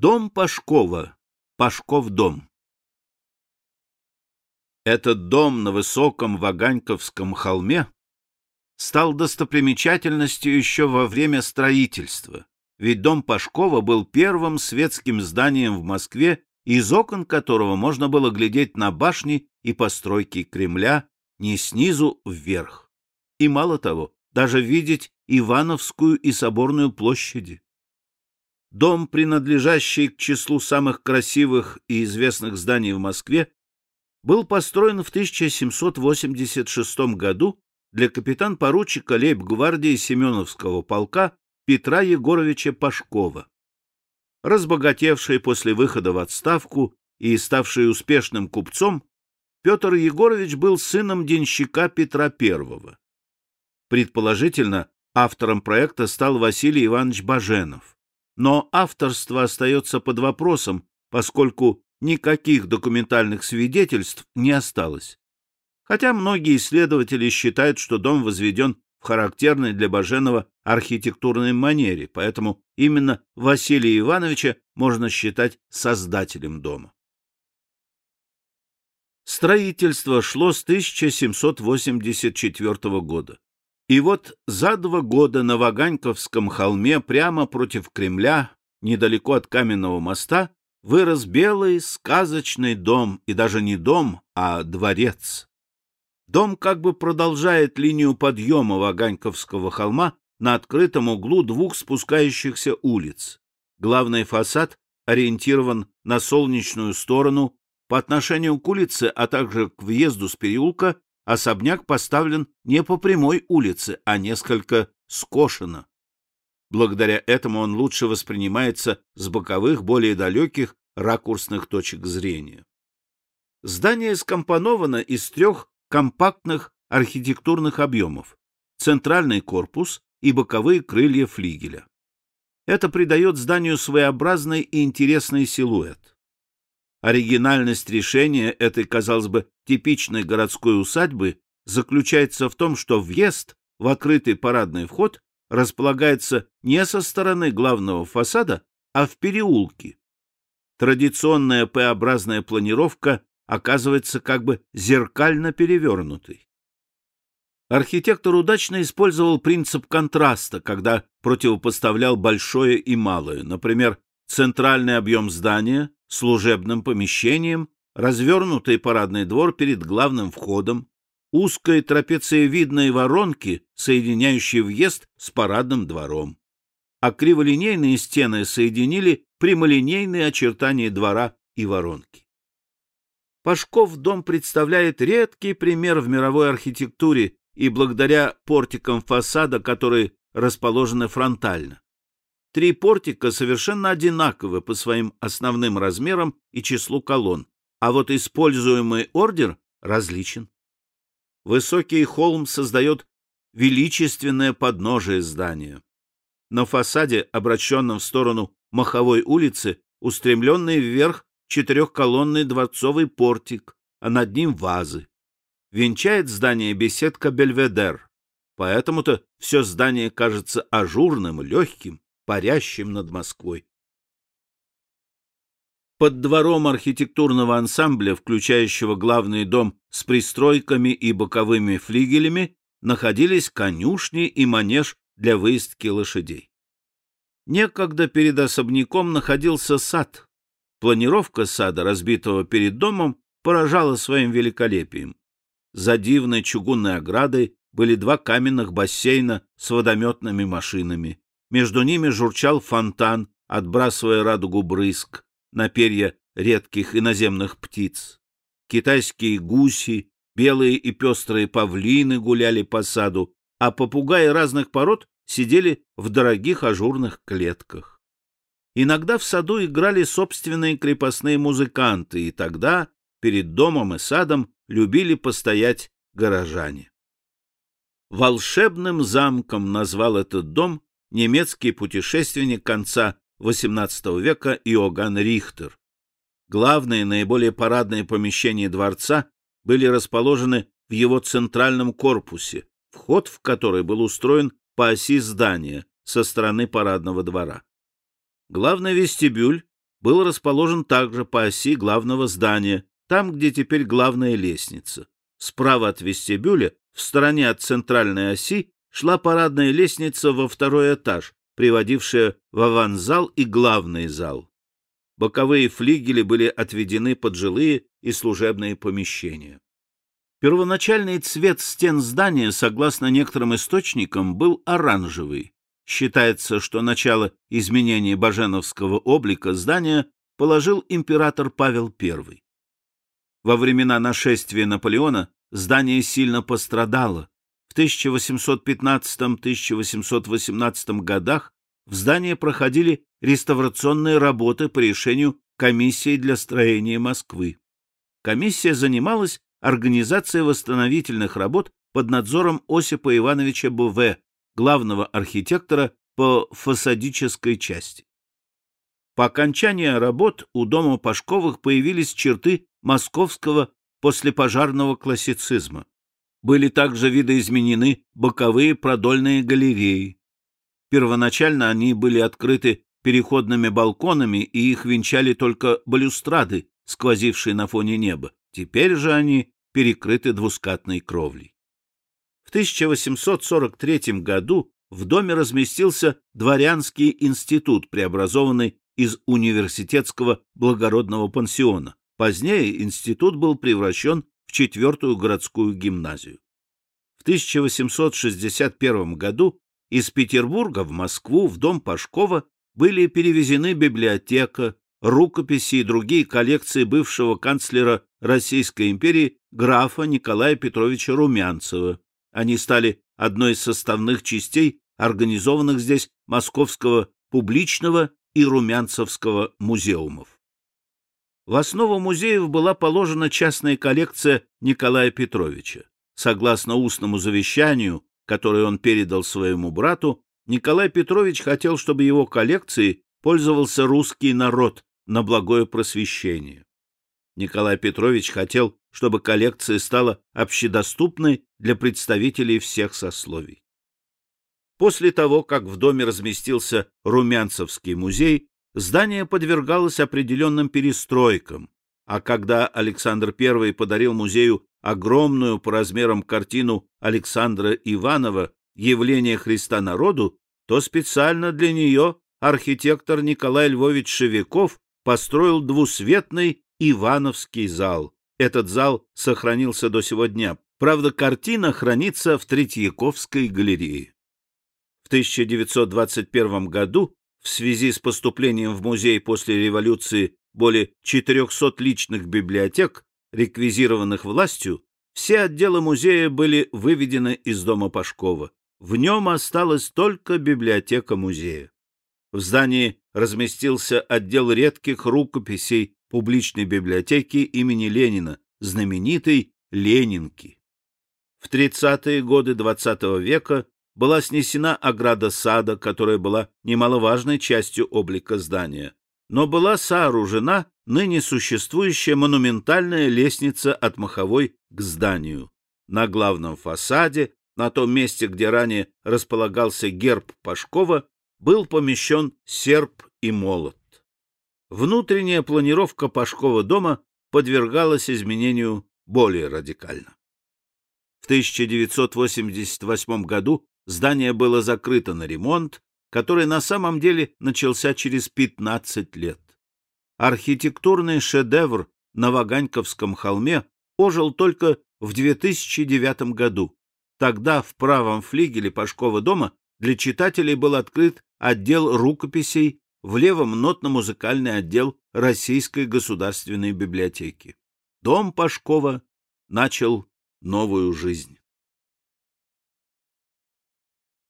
Дом Пашкова. Пашков дом. Этот дом на высоком Ваганьковском холме стал достопримечательностью еще во время строительства, ведь дом Пашкова был первым светским зданием в Москве, из окон которого можно было глядеть на башни и постройки Кремля не снизу вверх. И мало того, даже видеть Ивановскую и Соборную площади. Дом, принадлежащий к числу самых красивых и известных зданий в Москве, был построен в 1786 году для капитан-поручика лейб-гвардии Семеновского полка Петра Егоровича Пашкова. Разбогатевший после выхода в отставку и ставший успешным купцом, Петр Егорович был сыном денщика Петра I. Предположительно, автором проекта стал Василий Иванович Баженов но авторство остается под вопросом, поскольку никаких документальных свидетельств не осталось. Хотя многие исследователи считают, что дом возведен в характерной для Баженова архитектурной манере, поэтому именно Василия Ивановича можно считать создателем дома. Строительство шло с 1784 года. И вот за два года на Ваганьковском холме, прямо против Кремля, недалеко от Каменного моста, вырос белый сказочный дом, и даже не дом, а дворец. Дом как бы продолжает линию подъема Ваганьковского холма на открытом углу двух спускающихся улиц. Главный фасад ориентирован на солнечную сторону по отношению к улице, а также к въезду с переулка особняк поставлен не по прямой улице, а несколько скошено. Благодаря этому он лучше воспринимается с боковых, более далеких ракурсных точек зрения. Здание скомпоновано из трех компактных архитектурных объемов – центральный корпус и боковые крылья флигеля. Это придает зданию своеобразный и интересный силуэт. Оригинальность решения этой, казалось бы, типичной городской усадьбы заключается в том, что въезд в открытый парадный вход располагается не со стороны главного фасада, а в переулке. Традиционная П-образная планировка оказывается как бы зеркально перевернутой. Архитектор удачно использовал принцип контраста, когда противопоставлял большое и малое. Например, центральный объем здания служебным помещением, развернутый парадный двор перед главным входом, узкой трапециевидной воронки, соединяющей въезд с парадным двором. А криволинейные стены соединили прямолинейные очертания двора и воронки. Пашков дом представляет редкий пример в мировой архитектуре и благодаря портикам фасада, которые расположены фронтально. Три портика совершенно одинаковы по своим основным размерам и числу колонн, а вот используемый ордер различен. Высокий холм создает величественное подножие здания. На фасаде, обращенном в сторону Маховой улицы, устремленный вверх четырехколонный дворцовый портик, а над ним вазы. Венчает здание беседка Бельведер, поэтому-то все здание кажется ажурным, легким, парящим над Москвой. Под двором архитектурного ансамбля, включающего главный дом с пристройками и боковыми флигелями, находились конюшни и манеж для выездки лошадей. Некогда перед особняком находился сад. Планировка сада, разбитого перед домом, поражала своим великолепием. За дивной чугунной оградой были два каменных бассейна с водометными машинами. Между ними журчал фонтан, отбрасывая радугу брызг на перья редких иноземных птиц. Китайские гуси, белые и пестрые павлины гуляли по саду, а попугаи разных пород сидели в дорогих ажурных клетках. Иногда в саду играли собственные крепостные музыканты, и тогда перед домом и садом любили постоять горожане. Волшебным замком назвал этот дом немецкий путешественник конца XVIII века Иоганн Рихтер. Главные, наиболее парадные помещения дворца были расположены в его центральном корпусе, вход в который был устроен по оси здания со стороны парадного двора. Главный вестибюль был расположен также по оси главного здания, там, где теперь главная лестница. Справа от вестибюля, в стороне от центральной оси, шла парадная лестница во второй этаж, приводившая в аванзал и главный зал. Боковые флигели были отведены под жилые и служебные помещения. Первоначальный цвет стен здания, согласно некоторым источникам, был оранжевый. Считается, что начало изменения баженовского облика здания положил император Павел I. Во времена нашествия Наполеона здание сильно пострадало. В 1815-1818 годах в здании проходили реставрационные работы по решению комиссии для строения Москвы. Комиссия занималась организацией восстановительных работ под надзором Осипа Ивановича Буве, главного архитектора по фасадической части. По окончании работ у дома Пашковых появились черты московского послепожарного классицизма. Были также видоизменены боковые продольные галереи. Первоначально они были открыты переходными балконами, и их венчали только балюстрады, сквозившие на фоне неба. Теперь же они перекрыты двускатной кровлей. В 1843 году в доме разместился дворянский институт, преобразованный из университетского благородного пансиона. Позднее институт был превращен в четвертую городскую гимназию. В 1861 году из Петербурга в Москву в дом Пашкова были перевезены библиотека, рукописи и другие коллекции бывшего канцлера Российской империи графа Николая Петровича Румянцева. Они стали одной из составных частей организованных здесь Московского публичного и Румянцевского музеумов. В основу музеев была положена частная коллекция Николая Петровича. Согласно устному завещанию, которое он передал своему брату, Николай Петрович хотел, чтобы его коллекцией пользовался русский народ на благое просвещение. Николай Петрович хотел, чтобы коллекция стала общедоступной для представителей всех сословий. После того, как в доме разместился Румянцевский музей, здание подвергалось определенным перестройкам, а когда Александр I подарил музею огромную по размерам картину Александра Иванова «Явление Христа народу», то специально для нее архитектор Николай Львович Шевиков построил двусветный Ивановский зал. Этот зал сохранился до сего дня. Правда, картина хранится в Третьяковской галерее. В 1921 году в связи с поступлением в музей после революции более 400 личных библиотек, реквизированных властью, все отделы музея были выведены из дома Пашкова. В нем осталась только библиотека музея. В здании разместился отдел редких рукописей публичной библиотеки имени Ленина, знаменитой Ленинки. В 30-е годы XX -го века была снесена ограда сада, которая была немаловажной частью облика здания, но была сооружена ныне существующая монументальная лестница от Маховой к зданию. На главном фасаде, на том месте, где ранее располагался герб Пашкова, был помещен серп и молот. Внутренняя планировка Пашкова дома подвергалась изменению более радикально. В 1988 году Здание было закрыто на ремонт, который на самом деле начался через 15 лет. Архитектурный шедевр на Ваганьковском холме ожил только в 2009 году. Тогда в правом флигеле Пашкова дома для читателей был открыт отдел рукописей, в левом нотно-музыкальный отдел Российской государственной библиотеки. Дом Пашкова начал новую жизнь.